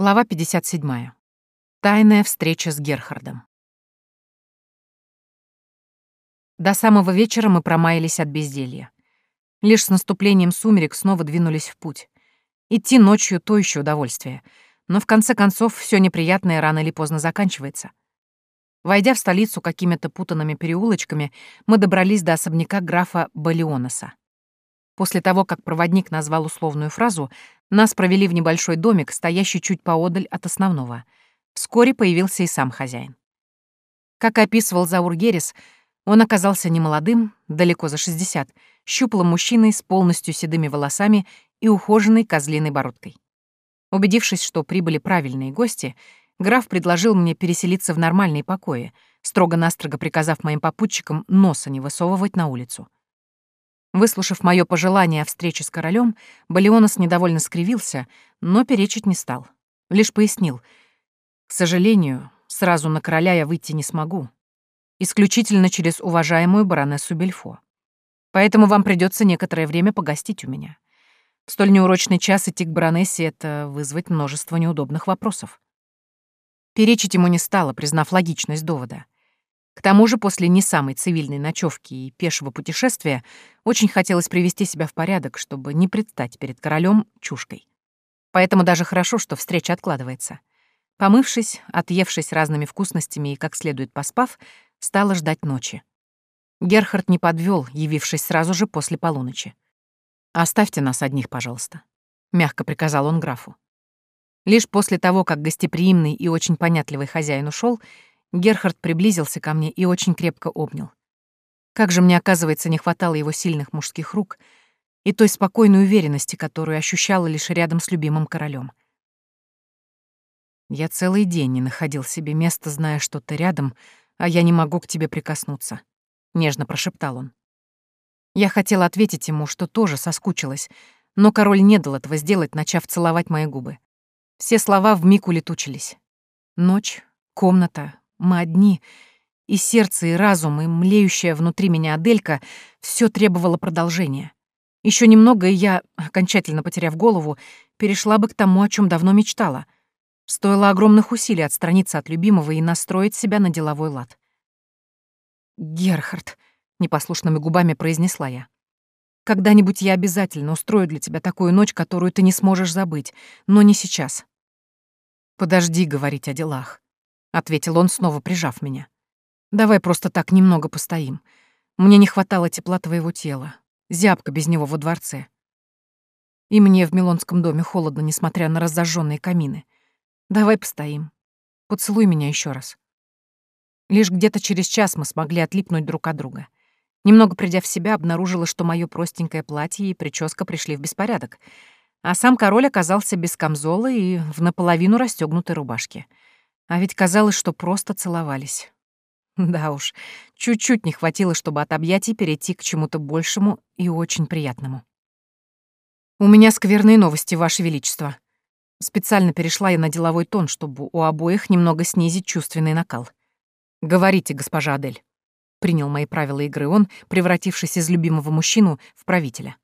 Глава 57. Тайная встреча с Герхардом. До самого вечера мы промаялись от безделья. Лишь с наступлением сумерек снова двинулись в путь. Идти ночью — то еще удовольствие. Но в конце концов все неприятное рано или поздно заканчивается. Войдя в столицу какими-то путанными переулочками, мы добрались до особняка графа Балионоса. После того, как проводник назвал условную фразу, нас провели в небольшой домик, стоящий чуть поодаль от основного. Вскоре появился и сам хозяин. Как описывал Заур Герес, он оказался немолодым, далеко за 60, щуплым мужчиной с полностью седыми волосами и ухоженной козлиной бородкой. Убедившись, что прибыли правильные гости, граф предложил мне переселиться в нормальные покои, строго-настрого приказав моим попутчикам носа не высовывать на улицу. Выслушав мое пожелание о встрече с королем, Балионос недовольно скривился, но перечить не стал. Лишь пояснил. «К сожалению, сразу на короля я выйти не смогу. Исключительно через уважаемую баронессу Бельфо. Поэтому вам придется некоторое время погостить у меня. В столь неурочный час идти к баронессе — это вызвать множество неудобных вопросов». Перечить ему не стало, признав логичность довода. К тому же после не самой цивильной ночевки и пешего путешествия очень хотелось привести себя в порядок, чтобы не предстать перед королем чушкой. Поэтому даже хорошо, что встреча откладывается. Помывшись, отъевшись разными вкусностями и как следует поспав, стала ждать ночи. Герхард не подвел, явившись сразу же после полуночи. «Оставьте нас одних, пожалуйста», — мягко приказал он графу. Лишь после того, как гостеприимный и очень понятливый хозяин ушел, Герхард приблизился ко мне и очень крепко обнял. Как же мне, оказывается, не хватало его сильных мужских рук и той спокойной уверенности, которую ощущала лишь рядом с любимым королем. Я целый день не находил себе места, зная, что ты рядом, а я не могу к тебе прикоснуться, — нежно прошептал он. Я хотела ответить ему, что тоже соскучилась, но король не дал этого сделать, начав целовать мои губы. Все слова вмиг улетучились. Ночь, комната, мы одни, и сердце, и разум, и млеющая внутри меня Аделька все требовало продолжения. Еще немного, и я, окончательно потеряв голову, перешла бы к тому, о чем давно мечтала. Стоило огромных усилий отстраниться от любимого и настроить себя на деловой лад. «Герхард», — непослушными губами произнесла я. «Когда-нибудь я обязательно устрою для тебя такую ночь, которую ты не сможешь забыть, но не сейчас». «Подожди говорить о делах. — ответил он, снова прижав меня. «Давай просто так немного постоим. Мне не хватало тепла твоего тела. Зябко без него во дворце. И мне в Милонском доме холодно, несмотря на разожженные камины. Давай постоим. Поцелуй меня еще раз». Лишь где-то через час мы смогли отлипнуть друг от друга. Немного придя в себя, обнаружила, что мое простенькое платье и прическа пришли в беспорядок, а сам король оказался без камзола и в наполовину расстегнутой рубашке — а ведь казалось, что просто целовались. Да уж, чуть-чуть не хватило, чтобы от объятий перейти к чему-то большему и очень приятному. «У меня скверные новости, Ваше Величество». Специально перешла я на деловой тон, чтобы у обоих немного снизить чувственный накал. «Говорите, госпожа Адель», — принял мои правила игры он, превратившись из любимого мужчину в правителя.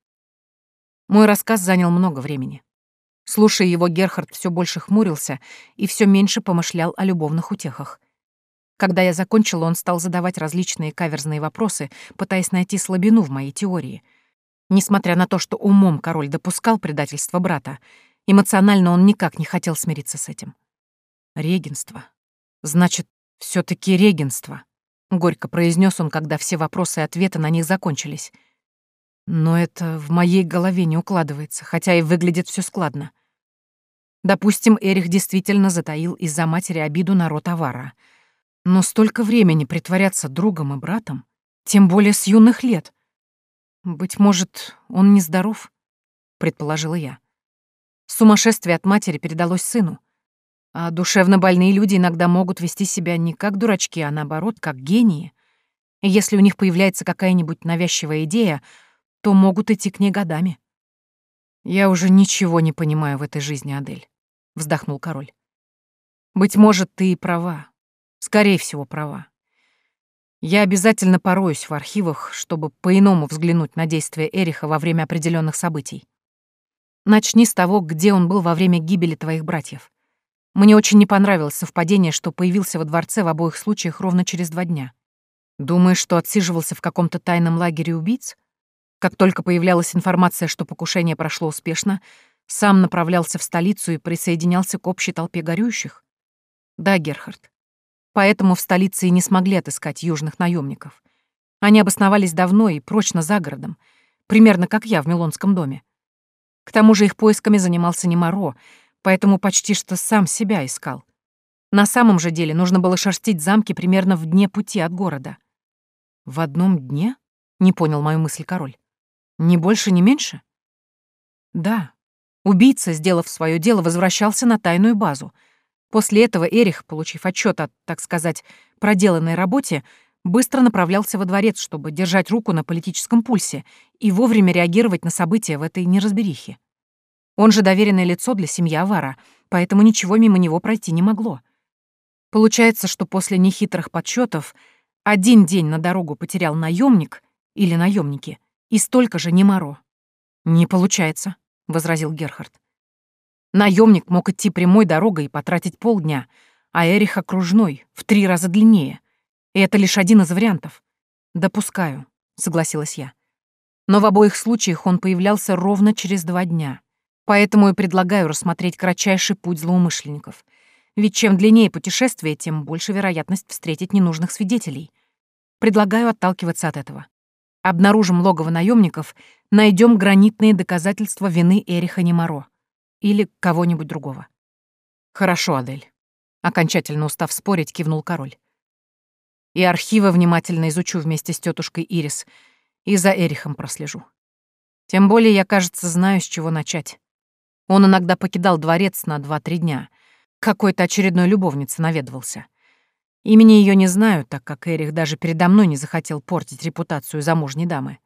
Мой рассказ занял много времени. Слушая его, Герхард все больше хмурился и все меньше помышлял о любовных утехах. Когда я закончила, он стал задавать различные каверзные вопросы, пытаясь найти слабину в моей теории. Несмотря на то, что умом король допускал предательство брата, эмоционально он никак не хотел смириться с этим. «Регенство. Значит, все таки регенство», — горько произнес он, когда все вопросы и ответы на них закончились. Но это в моей голове не укладывается, хотя и выглядит все складно. Допустим, Эрих действительно затаил из-за матери обиду на рот Авара. Но столько времени притворяться другом и братом, тем более с юных лет. Быть может, он нездоров, предположила я. Сумасшествие от матери передалось сыну. А душевно больные люди иногда могут вести себя не как дурачки, а наоборот, как гении. И если у них появляется какая-нибудь навязчивая идея — то могут идти к ней годами. «Я уже ничего не понимаю в этой жизни, Адель», — вздохнул король. «Быть может, ты и права. Скорее всего, права. Я обязательно пороюсь в архивах, чтобы по-иному взглянуть на действия Эриха во время определенных событий. Начни с того, где он был во время гибели твоих братьев. Мне очень не понравилось совпадение, что появился во дворце в обоих случаях ровно через два дня. Думаешь, что отсиживался в каком-то тайном лагере убийц? Как только появлялась информация, что покушение прошло успешно, сам направлялся в столицу и присоединялся к общей толпе горюющих? Да, Герхард. Поэтому в столице и не смогли отыскать южных наемников. Они обосновались давно и прочно за городом, примерно как я в Милонском доме. К тому же их поисками занимался не Моро, поэтому почти что сам себя искал. На самом же деле нужно было шерстить замки примерно в дне пути от города. «В одном дне?» — не понял мою мысль король. «Не больше, не меньше?» «Да». Убийца, сделав свое дело, возвращался на тайную базу — После этого Эрих, получив отчет о, так сказать, проделанной работе, быстро направлялся во дворец, чтобы держать руку на политическом пульсе и вовремя реагировать на события в этой неразберихе. Он же доверенное лицо для семьи Авара, поэтому ничего мимо него пройти не могло. Получается, что после нехитрых подсчетов один день на дорогу потерял наемник или наемники, и столько же Немаро. «Не получается», — возразил Герхард. Наемник мог идти прямой дорогой и потратить полдня, а Эрих окружной, в три раза длиннее. И это лишь один из вариантов. «Допускаю», — согласилась я. Но в обоих случаях он появлялся ровно через два дня. Поэтому и предлагаю рассмотреть кратчайший путь злоумышленников. Ведь чем длиннее путешествие, тем больше вероятность встретить ненужных свидетелей. Предлагаю отталкиваться от этого. Обнаружим логово наемников, найдем гранитные доказательства вины Эриха Немаро. Или кого-нибудь другого. Хорошо, Адель. Окончательно устав спорить, кивнул король. И архивы внимательно изучу вместе с тетушкой Ирис, и за Эрихом прослежу. Тем более я, кажется, знаю, с чего начать. Он иногда покидал дворец на два-три дня. Какой-то очередной любовнице наведывался. Имени ее не знаю, так как Эрих даже передо мной не захотел портить репутацию замужней дамы.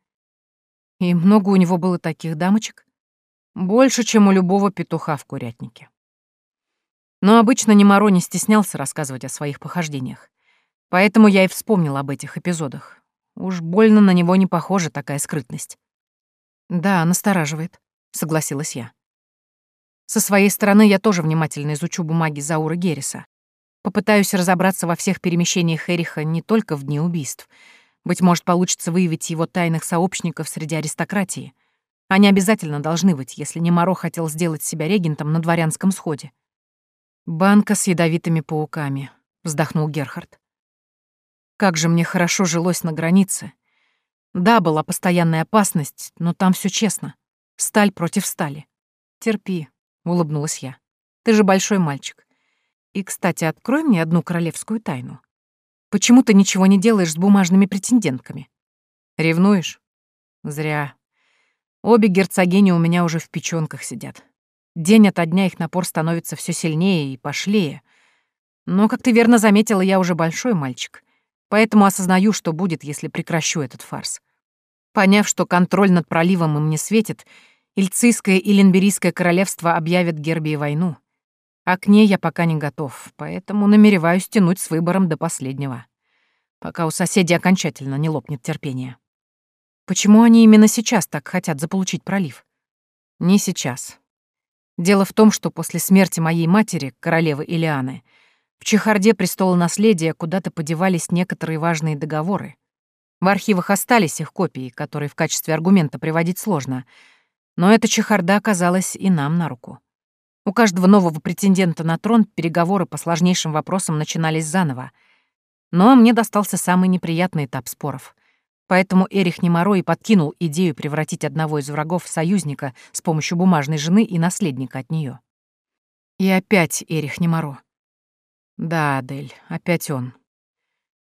И много у него было таких дамочек? Больше, чем у любого петуха в курятнике. Но обычно Немаро не стеснялся рассказывать о своих похождениях. Поэтому я и вспомнил об этих эпизодах. Уж больно на него не похожа такая скрытность. «Да, настораживает», — согласилась я. Со своей стороны я тоже внимательно изучу бумаги Заура Герриса. Попытаюсь разобраться во всех перемещениях Эриха не только в дни убийств. Быть может, получится выявить его тайных сообщников среди аристократии. Они обязательно должны быть, если не Моро хотел сделать себя регентом на дворянском сходе. «Банка с ядовитыми пауками», — вздохнул Герхард. «Как же мне хорошо жилось на границе. Да, была постоянная опасность, но там все честно. Сталь против стали. Терпи», — улыбнулась я. «Ты же большой мальчик. И, кстати, открой мне одну королевскую тайну. Почему ты ничего не делаешь с бумажными претендентками? Ревнуешь? Зря. Обе герцогини у меня уже в печёнках сидят. День ото дня их напор становится все сильнее и пошлее. Но, как ты верно заметила, я уже большой мальчик, поэтому осознаю, что будет, если прекращу этот фарс. Поняв, что контроль над проливом им не светит, Ильцийское и Ленберийское королевство объявят Гербии войну. А к ней я пока не готов, поэтому намереваюсь тянуть с выбором до последнего, пока у соседей окончательно не лопнет терпение. Почему они именно сейчас так хотят заполучить пролив? Не сейчас. Дело в том, что после смерти моей матери, королевы Илианы, в чехарде престола наследия куда-то подевались некоторые важные договоры. В архивах остались их копии, которые в качестве аргумента приводить сложно, но эта чехарда оказалась и нам на руку. У каждого нового претендента на трон переговоры по сложнейшим вопросам начинались заново. Но мне достался самый неприятный этап споров. Поэтому Эрих Немаро и подкинул идею превратить одного из врагов в союзника с помощью бумажной жены и наследника от нее. И опять Эрих Немаро. Да, Адель, опять он.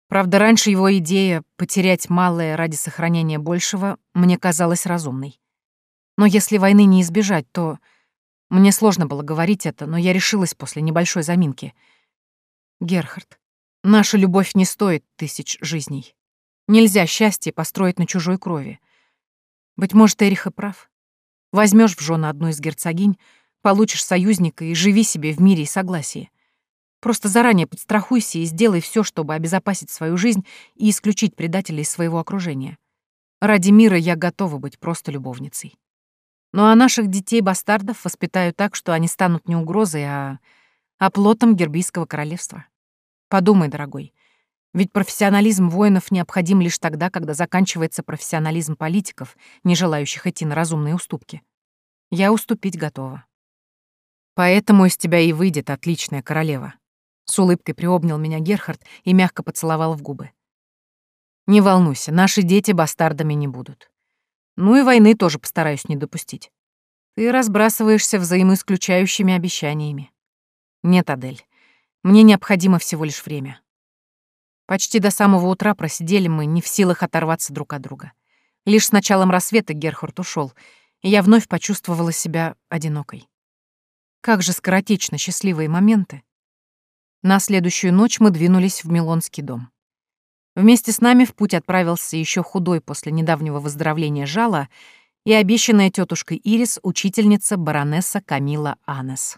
Правда, раньше его идея потерять малое ради сохранения большего мне казалась разумной. Но если войны не избежать, то... Мне сложно было говорить это, но я решилась после небольшой заминки. Герхард, наша любовь не стоит тысяч жизней. Нельзя счастье построить на чужой крови. Быть может, Эрих и прав. Возьмешь в жены одну из герцогинь, получишь союзника и живи себе в мире и согласии. Просто заранее подстрахуйся и сделай все, чтобы обезопасить свою жизнь и исключить предателей из своего окружения. Ради мира я готова быть просто любовницей. Ну а наших детей-бастардов воспитаю так, что они станут не угрозой, а оплотом Гербийского королевства. Подумай, дорогой, ведь профессионализм воинов необходим лишь тогда, когда заканчивается профессионализм политиков, не желающих идти на разумные уступки. Я уступить готова. Поэтому из тебя и выйдет отличная королева. С улыбкой приобнял меня Герхард и мягко поцеловал в губы. Не волнуйся, наши дети бастардами не будут. Ну и войны тоже постараюсь не допустить. Ты разбрасываешься взаимоисключающими обещаниями. Нет, Адель, мне необходимо всего лишь время. Почти до самого утра просидели мы, не в силах оторваться друг от друга. Лишь с началом рассвета Герхард ушел, и я вновь почувствовала себя одинокой. Как же скоротечно счастливые моменты. На следующую ночь мы двинулись в Милонский дом. Вместе с нами в путь отправился еще худой после недавнего выздоровления жала и обещанная тетушкой Ирис учительница баронесса Камила Анес.